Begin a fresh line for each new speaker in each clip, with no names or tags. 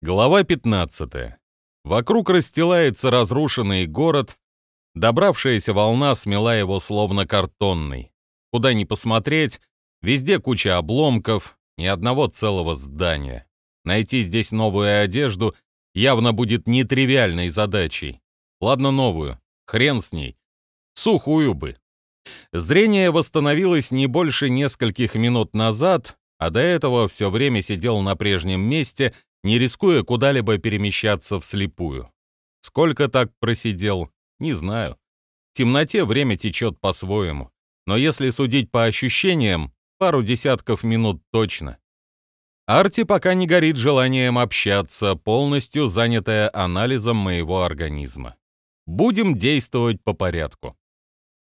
Глава 15. Вокруг расстилается разрушенный город. Добравшаяся волна смела его словно картонный. Куда ни посмотреть, везде куча обломков, ни одного целого здания. Найти здесь новую одежду явно будет нетривиальной задачей. Ладно новую, хрен с ней. Сухую бы. Зрение восстановилось не больше нескольких минут назад, а до этого все время сидел на прежнем месте — не рискуя куда-либо перемещаться вслепую. Сколько так просидел, не знаю. В темноте время течет по-своему, но если судить по ощущениям, пару десятков минут точно. Арти пока не горит желанием общаться, полностью занятая анализом моего организма. Будем действовать по порядку.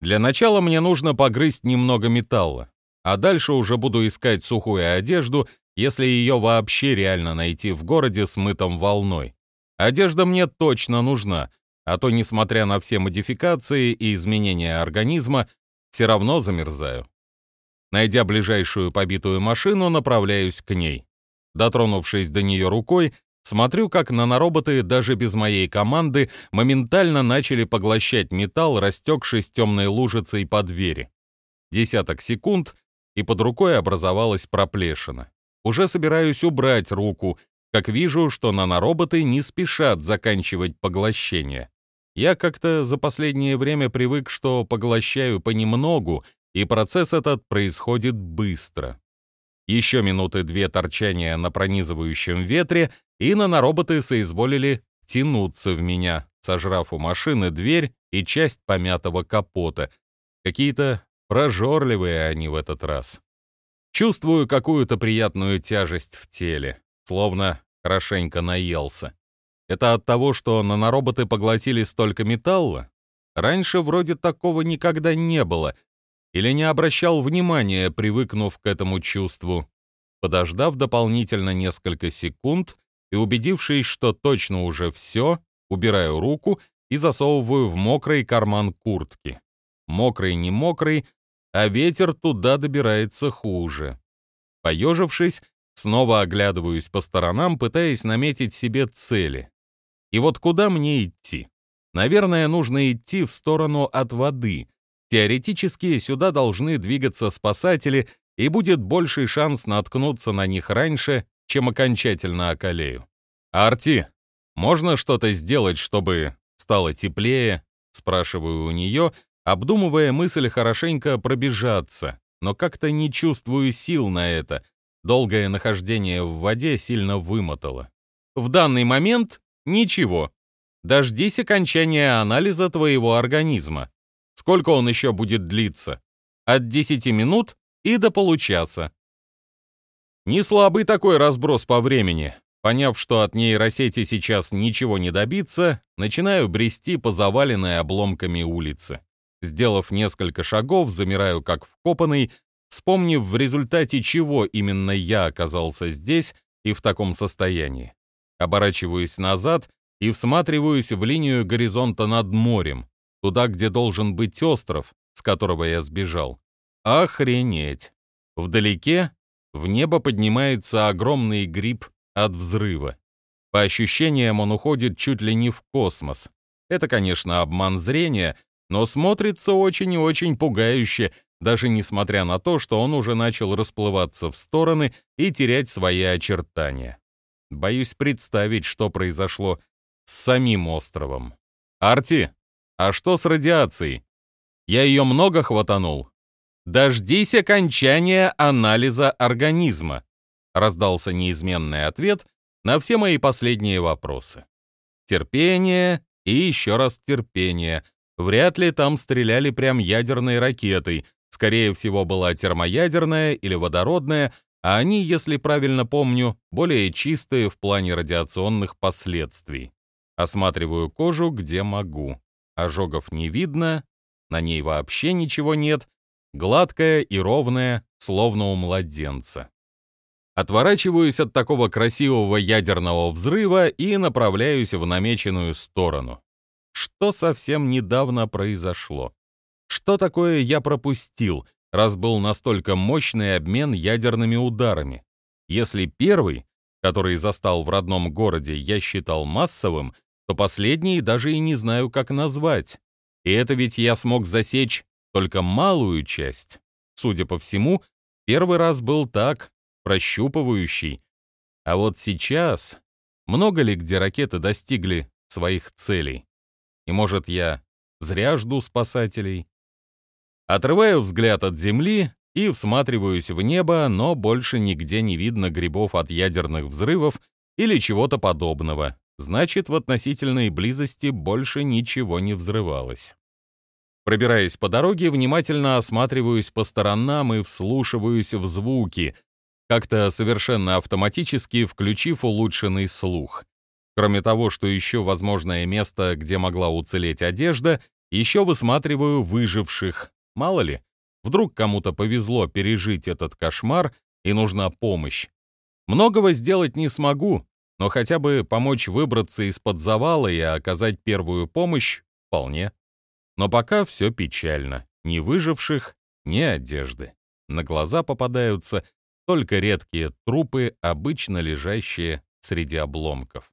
Для начала мне нужно погрызть немного металла, а дальше уже буду искать сухую одежду если ее вообще реально найти в городе с мытом волной. Одежда мне точно нужна, а то, несмотря на все модификации и изменения организма, все равно замерзаю. Найдя ближайшую побитую машину, направляюсь к ней. Дотронувшись до нее рукой, смотрю, как нанороботы даже без моей команды моментально начали поглощать металл, растекшись темной лужицей по двери. Десяток секунд, и под рукой образовалась проплешина. Уже собираюсь убрать руку, как вижу, что нанороботы не спешат заканчивать поглощение. Я как-то за последнее время привык, что поглощаю понемногу, и процесс этот происходит быстро. Еще минуты две торчания на пронизывающем ветре, и нанороботы соизволили тянуться в меня, сожрав у машины дверь и часть помятого капота. Какие-то прожорливые они в этот раз. Чувствую какую-то приятную тяжесть в теле, словно хорошенько наелся. Это от того, что нанороботы поглотили столько металла? Раньше вроде такого никогда не было. Или не обращал внимания, привыкнув к этому чувству. Подождав дополнительно несколько секунд и убедившись, что точно уже все, убираю руку и засовываю в мокрый карман куртки. Мокрый, не мокрый, а ветер туда добирается хуже. Поежившись, снова оглядываюсь по сторонам, пытаясь наметить себе цели. И вот куда мне идти? Наверное, нужно идти в сторону от воды. Теоретически сюда должны двигаться спасатели, и будет больший шанс наткнуться на них раньше, чем окончательно околею. «Арти, можно что-то сделать, чтобы стало теплее?» Спрашиваю у нее, обдумывая мысль хорошенько пробежаться, но как-то не чувствую сил на это. Долгое нахождение в воде сильно вымотало. В данный момент ничего. Дождись окончания анализа твоего организма. Сколько он еще будет длиться? От 10 минут и до получаса. Не слабый такой разброс по времени. Поняв, что от нейросети сейчас ничего не добиться, начинаю брести по заваленной обломками улице. Сделав несколько шагов, замираю как вкопанный, вспомнив в результате чего именно я оказался здесь и в таком состоянии. Оборачиваюсь назад и всматриваюсь в линию горизонта над морем, туда, где должен быть остров, с которого я сбежал. Охренеть! Вдалеке в небо поднимается огромный гриб от взрыва. По ощущениям, он уходит чуть ли не в космос. Это, конечно, обман зрения, но смотрится очень и очень пугающе, даже несмотря на то, что он уже начал расплываться в стороны и терять свои очертания. Боюсь представить, что произошло с самим островом. «Арти, а что с радиацией? Я ее много хватанул?» «Дождись окончания анализа организма», раздался неизменный ответ на все мои последние вопросы. Терпение и еще раз терпение — Вряд ли там стреляли прям ядерной ракетой, скорее всего, была термоядерная или водородная, а они, если правильно помню, более чистые в плане радиационных последствий. Осматриваю кожу, где могу. Ожогов не видно, на ней вообще ничего нет, гладкая и ровная, словно у младенца. Отворачиваюсь от такого красивого ядерного взрыва и направляюсь в намеченную сторону что совсем недавно произошло. Что такое я пропустил, раз был настолько мощный обмен ядерными ударами? Если первый, который застал в родном городе, я считал массовым, то последний даже и не знаю, как назвать. И это ведь я смог засечь только малую часть. Судя по всему, первый раз был так, прощупывающий. А вот сейчас много ли где ракеты достигли своих целей? И может, я зря жду спасателей? Отрываю взгляд от земли и всматриваюсь в небо, но больше нигде не видно грибов от ядерных взрывов или чего-то подобного. Значит, в относительной близости больше ничего не взрывалось. Пробираясь по дороге, внимательно осматриваюсь по сторонам и вслушиваюсь в звуки, как-то совершенно автоматически включив улучшенный слух. Кроме того, что ищу возможное место, где могла уцелеть одежда, еще высматриваю выживших. Мало ли, вдруг кому-то повезло пережить этот кошмар и нужна помощь. Многого сделать не смогу, но хотя бы помочь выбраться из-под завала и оказать первую помощь вполне. Но пока все печально. Ни выживших, ни одежды. На глаза попадаются только редкие трупы, обычно лежащие среди обломков.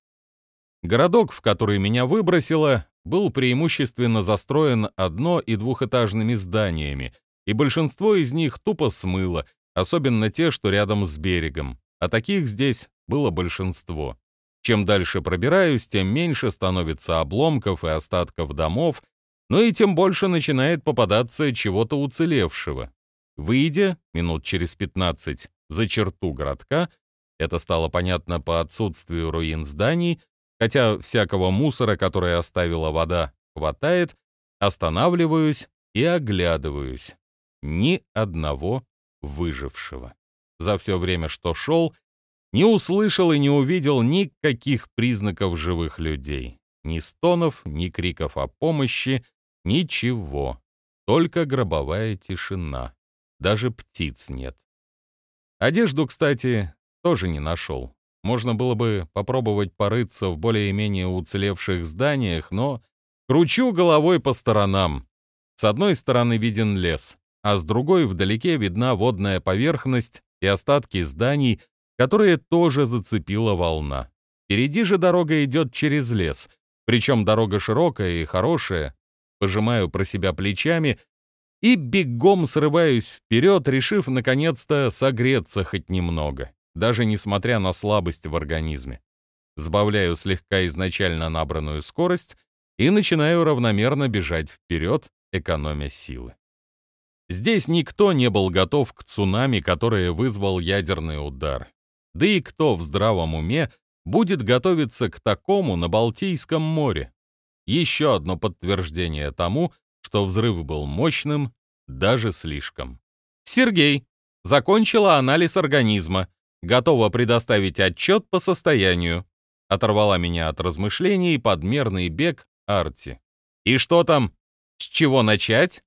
Городок, в который меня выбросило, был преимущественно застроен одно- и двухэтажными зданиями, и большинство из них тупо смыло, особенно те, что рядом с берегом, а таких здесь было большинство. Чем дальше пробираюсь, тем меньше становится обломков и остатков домов, но и тем больше начинает попадаться чего-то уцелевшего. Выйдя, минут через 15, за черту городка, это стало понятно по отсутствию руин зданий, хотя всякого мусора, который оставила вода, хватает, останавливаюсь и оглядываюсь. Ни одного выжившего. За все время, что шел, не услышал и не увидел никаких признаков живых людей. Ни стонов, ни криков о помощи, Ничего, только гробовая тишина. Даже птиц нет. Одежду, кстати, тоже не нашел. Можно было бы попробовать порыться в более-менее уцелевших зданиях, но кручу головой по сторонам. С одной стороны виден лес, а с другой вдалеке видна водная поверхность и остатки зданий, которые тоже зацепила волна. Впереди же дорога идет через лес, причем дорога широкая и хорошая, пожимаю про себя плечами и бегом срываюсь вперед, решив наконец-то согреться хоть немного, даже несмотря на слабость в организме. Сбавляю слегка изначально набранную скорость и начинаю равномерно бежать вперед, экономя силы. Здесь никто не был готов к цунами, которое вызвал ядерный удар. Да и кто в здравом уме будет готовиться к такому на Балтийском море? Еще одно подтверждение тому, что взрыв был мощным, даже слишком. Сергей закончила анализ организма, готова предоставить отчет по состоянию. Оторвала меня от размышлений подмерный бег Арти. И что там? С чего начать?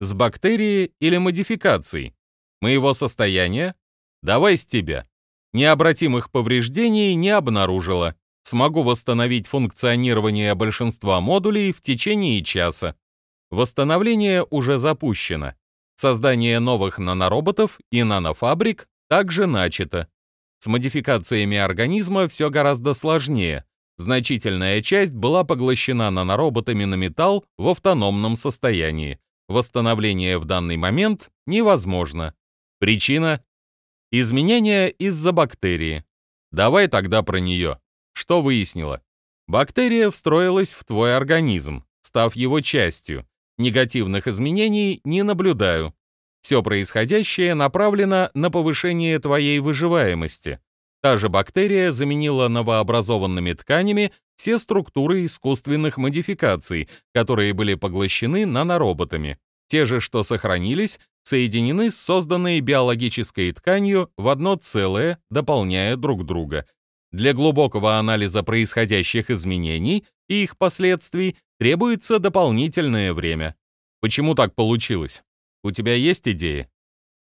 С бактерии или модификаций? Моего состояния? Давай с тебя. Необратимых повреждений не обнаружила смогу восстановить функционирование большинства модулей в течение часа. Восстановление уже запущено. Создание новых нанороботов и нанофабрик также начато. С модификациями организма все гораздо сложнее. Значительная часть была поглощена нанороботами на металл в автономном состоянии. Восстановление в данный момент невозможно. Причина – изменения из-за бактерии. Давай тогда про нее. Что выяснила? Бактерия встроилась в твой организм, став его частью. Негативных изменений не наблюдаю. Все происходящее направлено на повышение твоей выживаемости. Та же бактерия заменила новообразованными тканями все структуры искусственных модификаций, которые были поглощены нанороботами. Те же, что сохранились, соединены с созданной биологической тканью в одно целое, дополняя друг друга, для глубокого анализа происходящих изменений и их последствий требуется дополнительное время. Почему так получилось? У тебя есть идеи?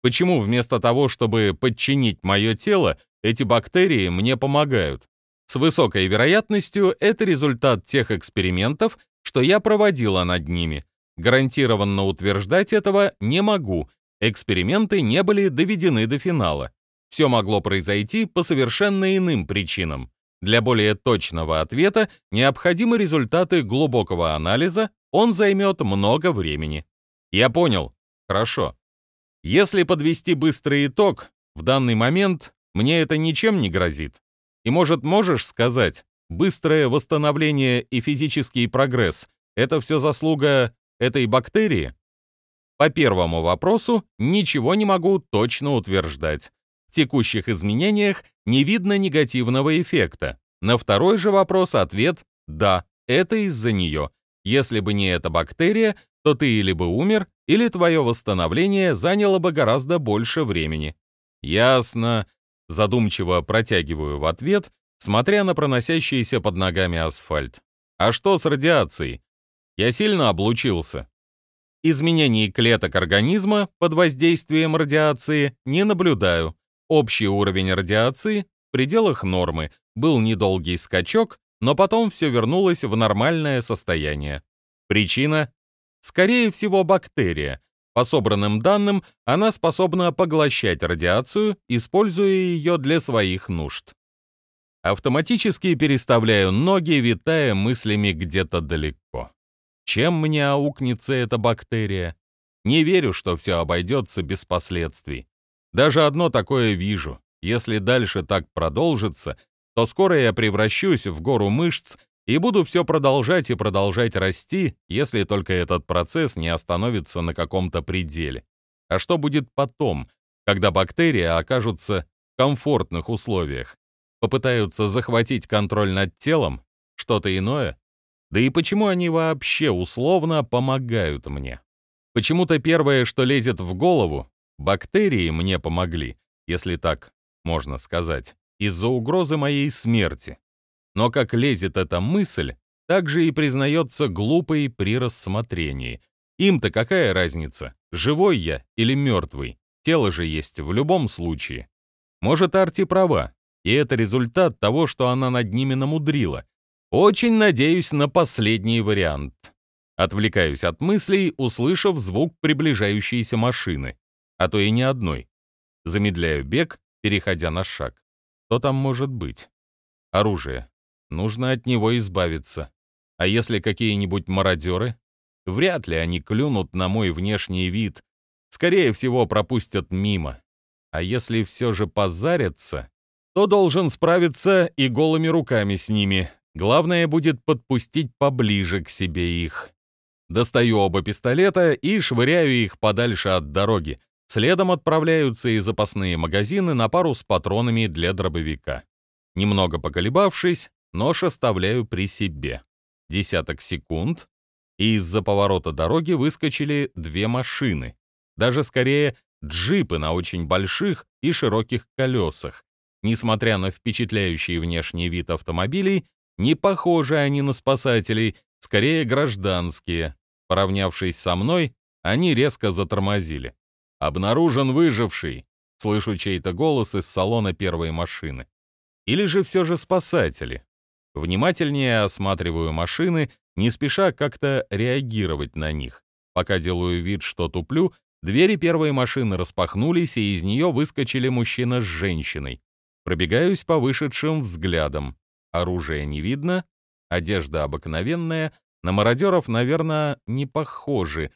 Почему вместо того, чтобы подчинить мое тело, эти бактерии мне помогают? С высокой вероятностью это результат тех экспериментов, что я проводила над ними. Гарантированно утверждать этого не могу. Эксперименты не были доведены до финала. Все могло произойти по совершенно иным причинам. Для более точного ответа необходимы результаты глубокого анализа, он займет много времени. Я понял. Хорошо. Если подвести быстрый итог, в данный момент мне это ничем не грозит. И, может, можешь сказать, быстрое восстановление и физический прогресс — это все заслуга этой бактерии? По первому вопросу ничего не могу точно утверждать. В текущих изменениях не видно негативного эффекта. На второй же вопрос ответ «да, это из-за нее». Если бы не эта бактерия, то ты или бы умер, или твое восстановление заняло бы гораздо больше времени. Ясно. Задумчиво протягиваю в ответ, смотря на проносящийся под ногами асфальт. А что с радиацией? Я сильно облучился. Изменений клеток организма под воздействием радиации не наблюдаю. Общий уровень радиации в пределах нормы. Был недолгий скачок, но потом все вернулось в нормальное состояние. Причина? Скорее всего, бактерия. По собранным данным, она способна поглощать радиацию, используя ее для своих нужд. Автоматически переставляю ноги, витая мыслями где-то далеко. Чем мне аукнется эта бактерия? Не верю, что все обойдется без последствий. Даже одно такое вижу. Если дальше так продолжится, то скоро я превращусь в гору мышц и буду все продолжать и продолжать расти, если только этот процесс не остановится на каком-то пределе. А что будет потом, когда бактерии окажутся в комфортных условиях? Попытаются захватить контроль над телом? Что-то иное? Да и почему они вообще условно помогают мне? Почему-то первое, что лезет в голову, бактерии мне помогли, если так можно сказать, из-за угрозы моей смерти. Но как лезет эта мысль, так же и признается глупой при рассмотрении. Им-то какая разница, живой я или мертвый? Тело же есть в любом случае. Может, Арти права, и это результат того, что она над ними намудрила, очень надеюсь на последний вариант. Отвлекаюсь от мыслей, услышав звук приближающейся машины, а то и не одной. Замедляю бег, переходя на шаг. Что там может быть? Оружие. Нужно от него избавиться. А если какие-нибудь мародеры? Вряд ли они клюнут на мой внешний вид. Скорее всего, пропустят мимо. А если все же позарятся, то должен справиться и голыми руками с ними, Главное будет подпустить поближе к себе их. Достаю оба пистолета и швыряю их подальше от дороги. Следом отправляются и запасные магазины на пару с патронами для дробовика. Немного поколебавшись, нож оставляю при себе. Десяток секунд, и из-за поворота дороги выскочили две машины. Даже скорее джипы на очень больших и широких колесах. Несмотря на впечатляющий внешний вид автомобилей, не похожи они на спасателей, скорее гражданские. Поравнявшись со мной, они резко затормозили. «Обнаружен выживший!» — слышу чей-то голос из салона первой машины. Или же все же спасатели. Внимательнее осматриваю машины, не спеша как-то реагировать на них. Пока делаю вид, что туплю, двери первой машины распахнулись, и из нее выскочили мужчина с женщиной. Пробегаюсь по вышедшим взглядам. Оружия не видно, одежда обыкновенная, на мародеров, наверное, не похожи,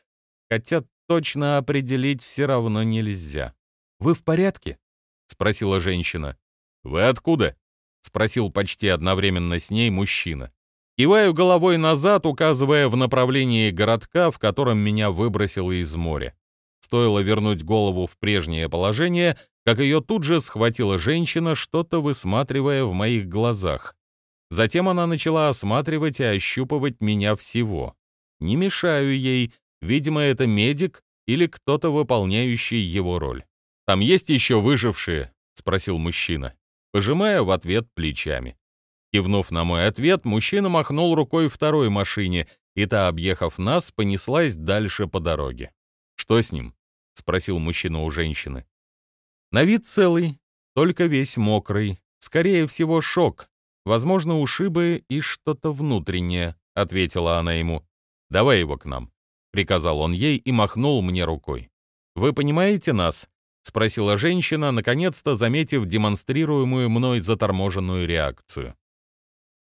хотя точно определить все равно нельзя. «Вы в порядке?» — спросила женщина. «Вы откуда?» — спросил почти одновременно с ней мужчина. Киваю головой назад, указывая в направлении городка, в котором меня выбросило из моря. Стоило вернуть голову в прежнее положение, как ее тут же схватила женщина, что-то высматривая в моих глазах. Затем она начала осматривать и ощупывать меня всего. Не мешаю ей, видимо, это медик или кто-то, выполняющий его роль. «Там есть еще выжившие?» — спросил мужчина, пожимая в ответ плечами. Кивнув на мой ответ, мужчина махнул рукой второй машине, и та, объехав нас, понеслась дальше по дороге. «Что с ним?» — спросил мужчина у женщины. «На вид целый, только весь мокрый. Скорее всего, шок. Возможно, ушибы и что-то внутреннее, ответила она ему. Давай его к нам, приказал он ей и махнул мне рукой. Вы понимаете нас? Спросила женщина, наконец-то заметив демонстрируемую мной заторможенную реакцию.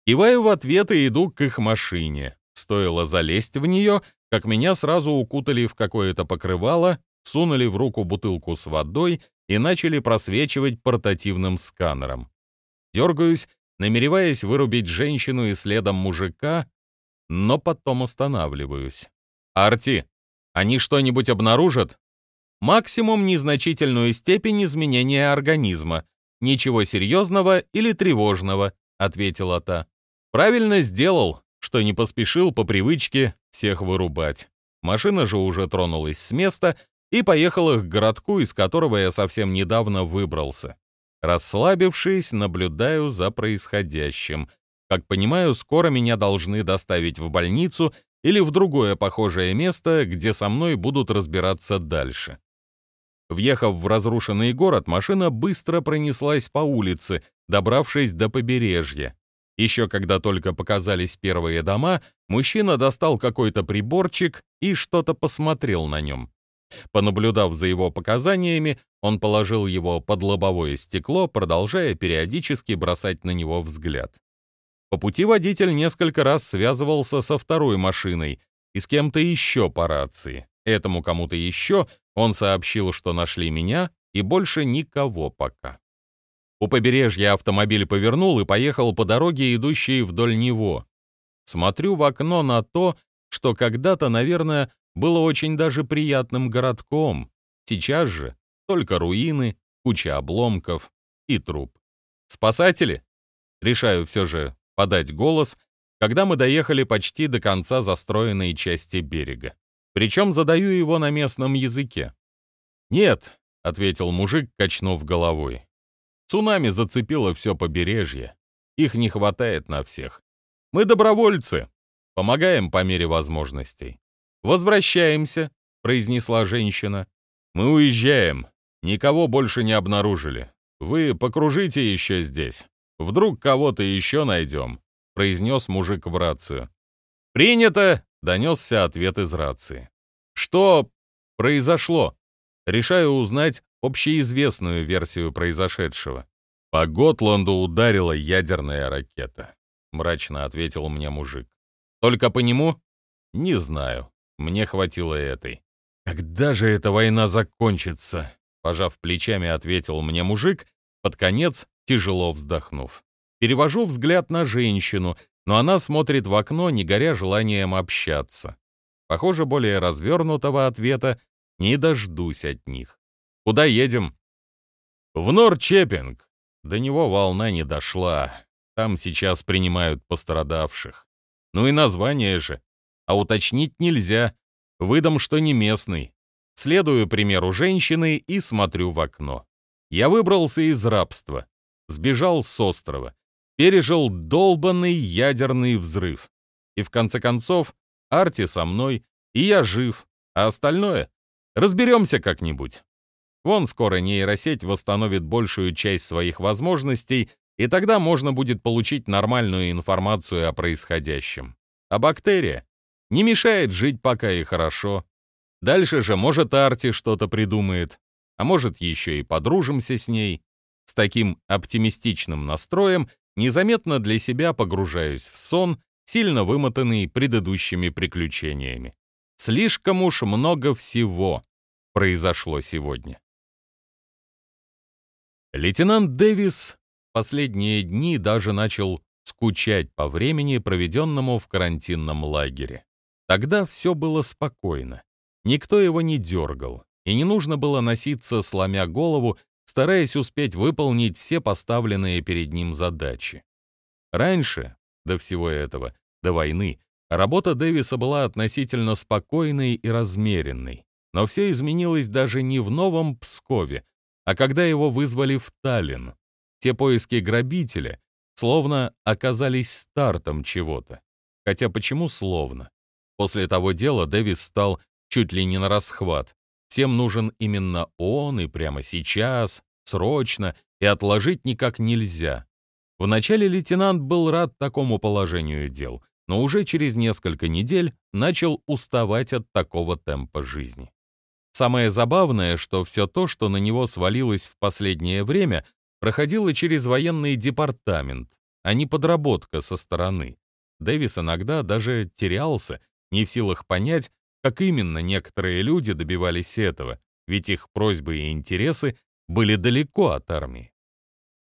Киваю в ответ и иду к их машине. Стоило залезть в нее, как меня сразу укутали в какое-то покрывало, сунули в руку бутылку с водой и начали просвечивать портативным сканером. Дергаюсь, намереваясь вырубить женщину и следом мужика, но потом останавливаюсь. «Арти, они что-нибудь обнаружат?» «Максимум незначительную степень изменения организма. Ничего серьезного или тревожного», — ответила та. «Правильно сделал, что не поспешил по привычке всех вырубать. Машина же уже тронулась с места и поехала к городку, из которого я совсем недавно выбрался. Расслабившись, наблюдаю за происходящим. Как понимаю, скоро меня должны доставить в больницу или в другое похожее место, где со мной будут разбираться дальше. Въехав в разрушенный город, машина быстро пронеслась по улице, добравшись до побережья. Еще когда только показались первые дома, мужчина достал какой-то приборчик и что-то посмотрел на нем. Понаблюдав за его показаниями, он положил его под лобовое стекло, продолжая периодически бросать на него взгляд. По пути водитель несколько раз связывался со второй машиной и с кем-то еще по рации. Этому кому-то еще он сообщил, что нашли меня, и больше никого пока. У побережья автомобиль повернул и поехал по дороге, идущей вдоль него. Смотрю в окно на то, что когда-то, наверное, было очень даже приятным городком. Сейчас же только руины, куча обломков и труп. Спасатели? Решаю все же подать голос, когда мы доехали почти до конца застроенной части берега. Причем задаю его на местном языке. «Нет», — ответил мужик, качнув головой. Цунами зацепило все побережье. Их не хватает на всех. Мы добровольцы. Помогаем по мере возможностей. «Возвращаемся», — произнесла женщина. «Мы уезжаем. Никого больше не обнаружили. Вы покружите еще здесь. Вдруг кого-то еще найдем», — произнес мужик в рацию. «Принято!» — донесся ответ из рации. «Что произошло?» Решаю узнать, общеизвестную версию произошедшего. По Готланду ударила ядерная ракета, мрачно ответил мне мужик. Только по нему? Не знаю. Мне хватило этой. Когда же эта война закончится? Пожав плечами, ответил мне мужик, под конец тяжело вздохнув. Перевожу взгляд на женщину, но она смотрит в окно, не горя желанием общаться. Похоже, более развернутого ответа не дождусь от них. Куда едем?» «В Норчепинг». До него волна не дошла. Там сейчас принимают пострадавших. Ну и название же. А уточнить нельзя. Выдам, что не местный. Следую примеру женщины и смотрю в окно. Я выбрался из рабства. Сбежал с острова. Пережил долбанный ядерный взрыв. И в конце концов, Арти со мной, и я жив. А остальное? Разберемся как-нибудь. Вон скоро нейросеть восстановит большую часть своих возможностей, и тогда можно будет получить нормальную информацию о происходящем. А бактерия не мешает жить пока и хорошо. Дальше же, может, Арти что-то придумает, а может, еще и подружимся с ней. С таким оптимистичным настроем незаметно для себя погружаюсь в сон, сильно вымотанный предыдущими приключениями. Слишком уж много всего произошло сегодня. Лейтенант Дэвис последние дни даже начал скучать по времени, проведенному в карантинном лагере. Тогда все было спокойно. Никто его не дергал, и не нужно было носиться, сломя голову, стараясь успеть выполнить все поставленные перед ним задачи. Раньше, до всего этого, до войны, работа Дэвиса была относительно спокойной и размеренной. Но все изменилось даже не в Новом Пскове, а когда его вызвали в Таллин, те поиски грабителя словно оказались стартом чего-то. Хотя почему словно? После того дела Дэвис стал чуть ли не на расхват. Всем нужен именно он и прямо сейчас, срочно, и отложить никак нельзя. Вначале лейтенант был рад такому положению дел, но уже через несколько недель начал уставать от такого темпа жизни. Самое забавное, что все то, что на него свалилось в последнее время, проходило через военный департамент, а не подработка со стороны. Дэвис иногда даже терялся, не в силах понять, как именно некоторые люди добивались этого, ведь их просьбы и интересы были далеко от армии.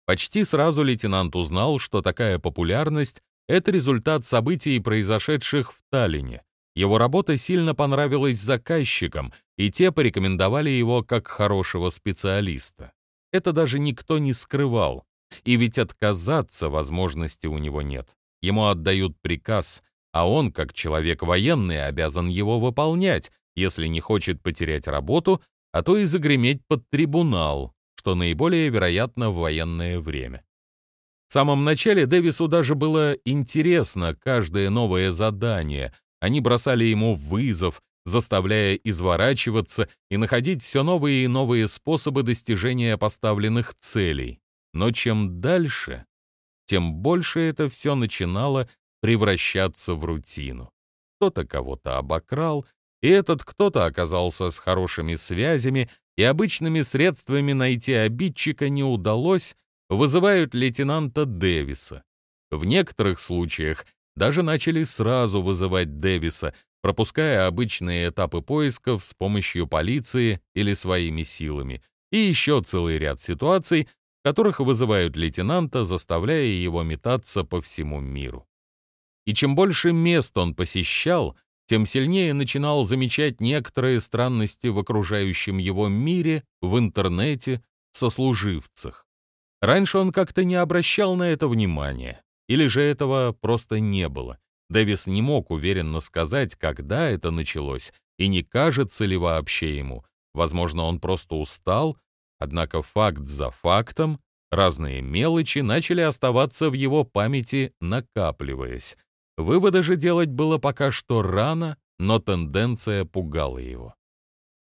Почти сразу лейтенант узнал, что такая популярность — это результат событий, произошедших в Таллине. Его работа сильно понравилась заказчикам, и те порекомендовали его как хорошего специалиста. Это даже никто не скрывал. И ведь отказаться возможности у него нет. Ему отдают приказ, а он, как человек военный, обязан его выполнять, если не хочет потерять работу, а то и загреметь под трибунал, что наиболее вероятно в военное время. В самом начале Дэвису даже было интересно каждое новое задание. Они бросали ему вызов, заставляя изворачиваться и находить все новые и новые способы достижения поставленных целей. Но чем дальше, тем больше это все начинало превращаться в рутину. Кто-то кого-то обокрал, и этот кто-то оказался с хорошими связями, и обычными средствами найти обидчика не удалось, вызывают лейтенанта Дэвиса. В некоторых случаях даже начали сразу вызывать Дэвиса, пропуская обычные этапы поисков с помощью полиции или своими силами, и еще целый ряд ситуаций, в которых вызывают лейтенанта, заставляя его метаться по всему миру. И чем больше мест он посещал, тем сильнее начинал замечать некоторые странности в окружающем его мире, в интернете, в сослуживцах. Раньше он как-то не обращал на это внимания, или же этого просто не было. Дэвис не мог уверенно сказать, когда это началось, и не кажется ли вообще ему. Возможно, он просто устал, однако факт за фактом, разные мелочи начали оставаться в его памяти, накапливаясь. Выводы же делать было пока что рано, но тенденция пугала его.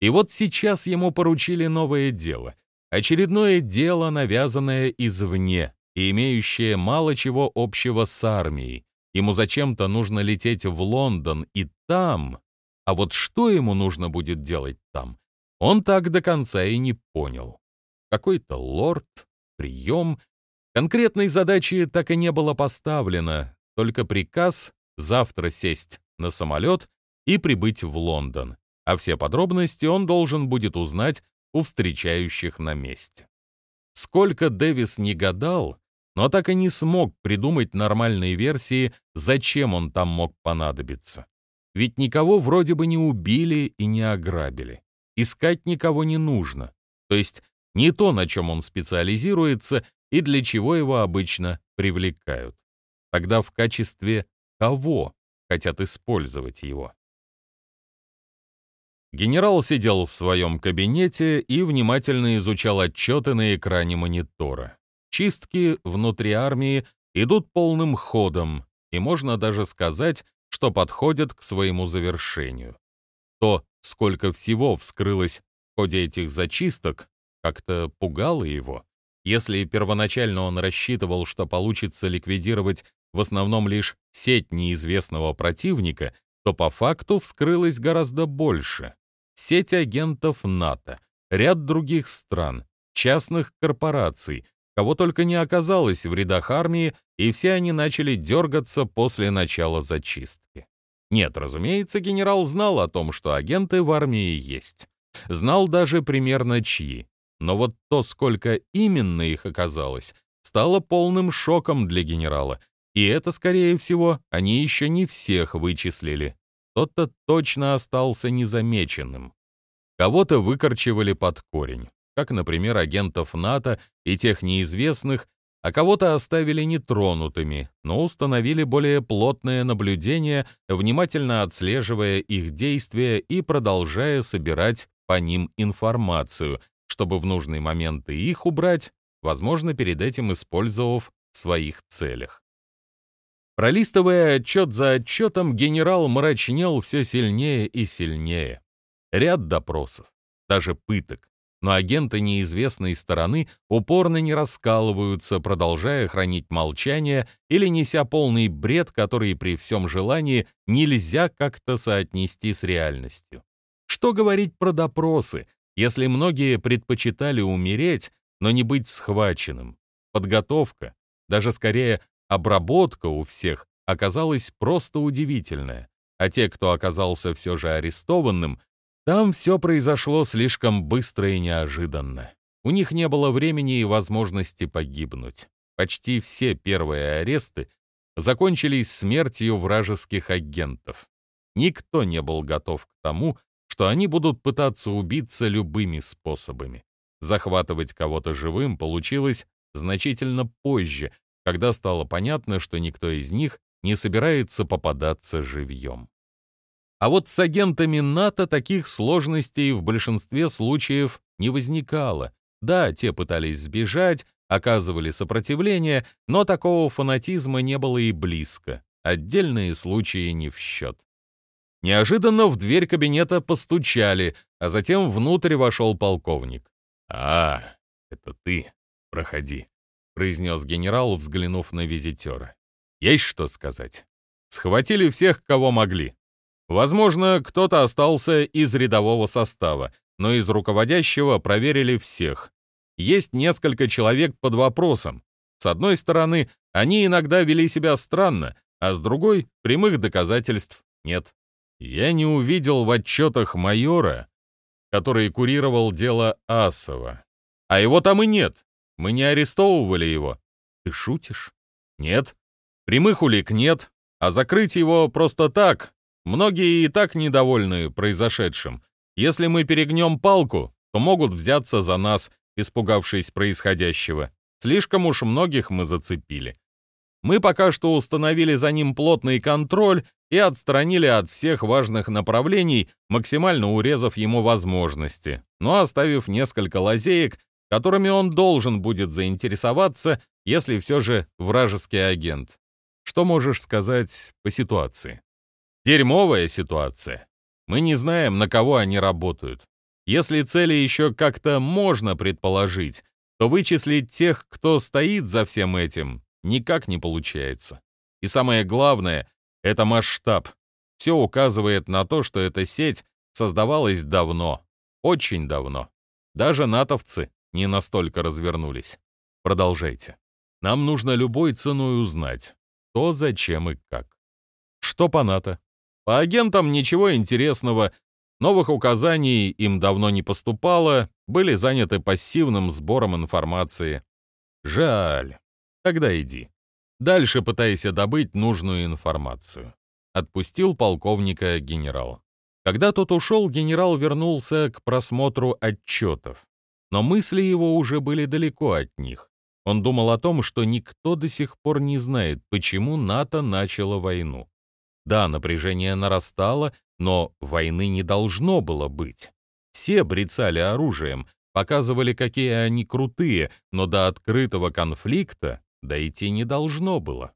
И вот сейчас ему поручили новое дело. Очередное дело, навязанное извне и имеющее мало чего общего с армией. Ему зачем-то нужно лететь в Лондон и там... А вот что ему нужно будет делать там, он так до конца и не понял. Какой-то лорд, прием. Конкретной задачи так и не было поставлено, только приказ завтра сесть на самолет и прибыть в Лондон, а все подробности он должен будет узнать у встречающих на месте. Сколько Дэвис не гадал, но так и не смог придумать нормальной версии, зачем он там мог понадобиться. Ведь никого вроде бы не убили и не ограбили. Искать никого не нужно. То есть не то, на чем он специализируется и для чего его обычно привлекают. Тогда в качестве кого хотят использовать его? Генерал сидел в своем кабинете и внимательно изучал отчеты на экране монитора. Чистки внутри армии идут полным ходом, и можно даже сказать, что подходят к своему завершению. То, сколько всего вскрылось в ходе этих зачисток, как-то пугало его. Если первоначально он рассчитывал, что получится ликвидировать в основном лишь сеть неизвестного противника, то по факту вскрылось гораздо больше. Сеть агентов НАТО, ряд других стран, частных корпораций, кого только не оказалось в рядах армии, и все они начали дергаться после начала зачистки. Нет, разумеется, генерал знал о том, что агенты в армии есть. Знал даже примерно чьи. Но вот то, сколько именно их оказалось, стало полным шоком для генерала, и это, скорее всего, они еще не всех вычислили. Тот-то точно остался незамеченным. Кого-то выкорчевали под корень, как, например, агентов НАТО и тех неизвестных, а кого-то оставили нетронутыми, но установили более плотное наблюдение, внимательно отслеживая их действия и продолжая собирать по ним информацию, чтобы в нужный момент их убрать, возможно, перед этим использовав в своих целях. Пролистывая отчет за отчетом, генерал мрачнел все сильнее и сильнее. Ряд допросов, даже пыток. Но агенты неизвестной стороны упорно не раскалываются, продолжая хранить молчание или неся полный бред, который при всем желании нельзя как-то соотнести с реальностью. Что говорить про допросы, если многие предпочитали умереть, но не быть схваченным? Подготовка, даже скорее обработка у всех оказалась просто удивительная, а те, кто оказался все же арестованным, там все произошло слишком быстро и неожиданно. У них не было времени и возможности погибнуть. Почти все первые аресты закончились смертью вражеских агентов. Никто не был готов к тому, что они будут пытаться убиться любыми способами. Захватывать кого-то живым получилось значительно позже, когда стало понятно, что никто из них не собирается попадаться живьем. А вот с агентами НАТО таких сложностей в большинстве случаев не возникало. Да, те пытались сбежать, оказывали сопротивление, но такого фанатизма не было и близко. Отдельные случаи не в счет. Неожиданно в дверь кабинета постучали, а затем внутрь вошел полковник. «А, это ты. Проходи», — произнес генерал, взглянув на визитера. «Есть что сказать?» «Схватили всех, кого могли. Возможно, кто-то остался из рядового состава, но из руководящего проверили всех. Есть несколько человек под вопросом. С одной стороны, они иногда вели себя странно, а с другой — прямых доказательств нет. Я не увидел в отчетах майора, который курировал дело Асова. А его там и нет. Мы не арестовывали его. Ты шутишь? Нет. Прямых улик нет, а закрыть его просто так Многие и так недовольны произошедшим. Если мы перегнем палку, то могут взяться за нас, испугавшись происходящего. Слишком уж многих мы зацепили. Мы пока что установили за ним плотный контроль и отстранили от всех важных направлений, максимально урезав ему возможности, но оставив несколько лазеек, которыми он должен будет заинтересоваться, если все же вражеский агент. Что можешь сказать по ситуации? Дерьмовая ситуация. Мы не знаем, на кого они работают. Если цели еще как-то можно предположить, то вычислить тех, кто стоит за всем этим, никак не получается. И самое главное — это масштаб. Все указывает на то, что эта сеть создавалась давно, очень давно. Даже натовцы не настолько развернулись. Продолжайте. Нам нужно любой ценой узнать, то, зачем и как. Что по НАТО? По агентам ничего интересного, новых указаний им давно не поступало, были заняты пассивным сбором информации. Жаль. Тогда иди. Дальше пытайся добыть нужную информацию. Отпустил полковника генерал. Когда тот ушел, генерал вернулся к просмотру отчетов. Но мысли его уже были далеко от них. Он думал о том, что никто до сих пор не знает, почему НАТО начало войну. Да, напряжение нарастало, но войны не должно было быть. Все брецали оружием, показывали, какие они крутые, но до открытого конфликта дойти не должно было.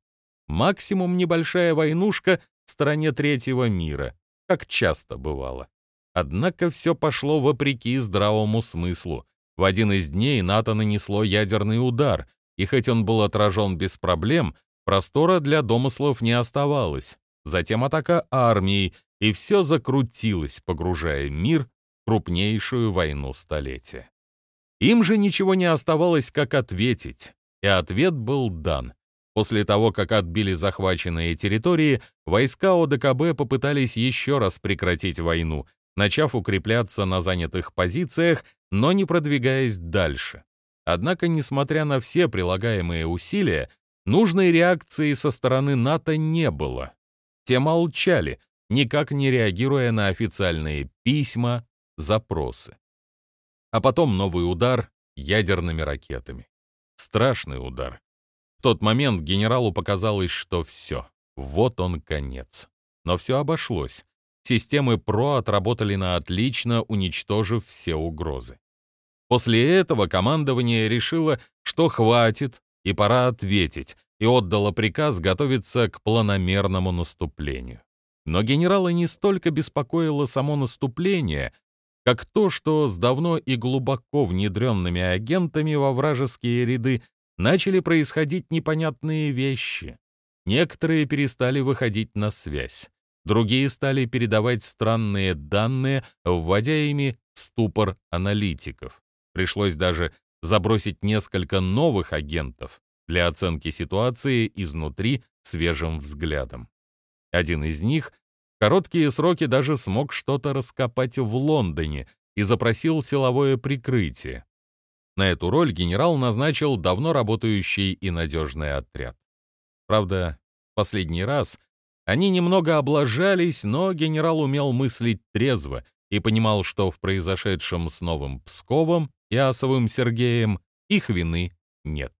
Максимум небольшая войнушка в стороне третьего мира, как часто бывало. Однако все пошло вопреки здравому смыслу. В один из дней НАТО нанесло ядерный удар, и хоть он был отражен без проблем, простора для домыслов не оставалось затем атака армии, и все закрутилось, погружая мир в крупнейшую войну столетия. Им же ничего не оставалось, как ответить, и ответ был дан. После того, как отбили захваченные территории, войска ОДКБ попытались еще раз прекратить войну, начав укрепляться на занятых позициях, но не продвигаясь дальше. Однако, несмотря на все прилагаемые усилия, нужной реакции со стороны НАТО не было. Те молчали, никак не реагируя на официальные письма, запросы. А потом новый удар ядерными ракетами. Страшный удар. В тот момент генералу показалось, что все, вот он конец. Но все обошлось. Системы ПРО отработали на отлично, уничтожив все угрозы. После этого командование решило, что хватит и пора ответить, и отдала приказ готовиться к планомерному наступлению. Но генерала не столько беспокоило само наступление, как то, что с давно и глубоко внедренными агентами во вражеские ряды начали происходить непонятные вещи. Некоторые перестали выходить на связь. Другие стали передавать странные данные, вводя ими ступор аналитиков. Пришлось даже забросить несколько новых агентов для оценки ситуации изнутри свежим взглядом. Один из них в короткие сроки даже смог что-то раскопать в Лондоне и запросил силовое прикрытие. На эту роль генерал назначил давно работающий и надежный отряд. Правда, последний раз они немного облажались, но генерал умел мыслить трезво и понимал, что в произошедшем с Новым Псковом и Асовым Сергеем их вины нет.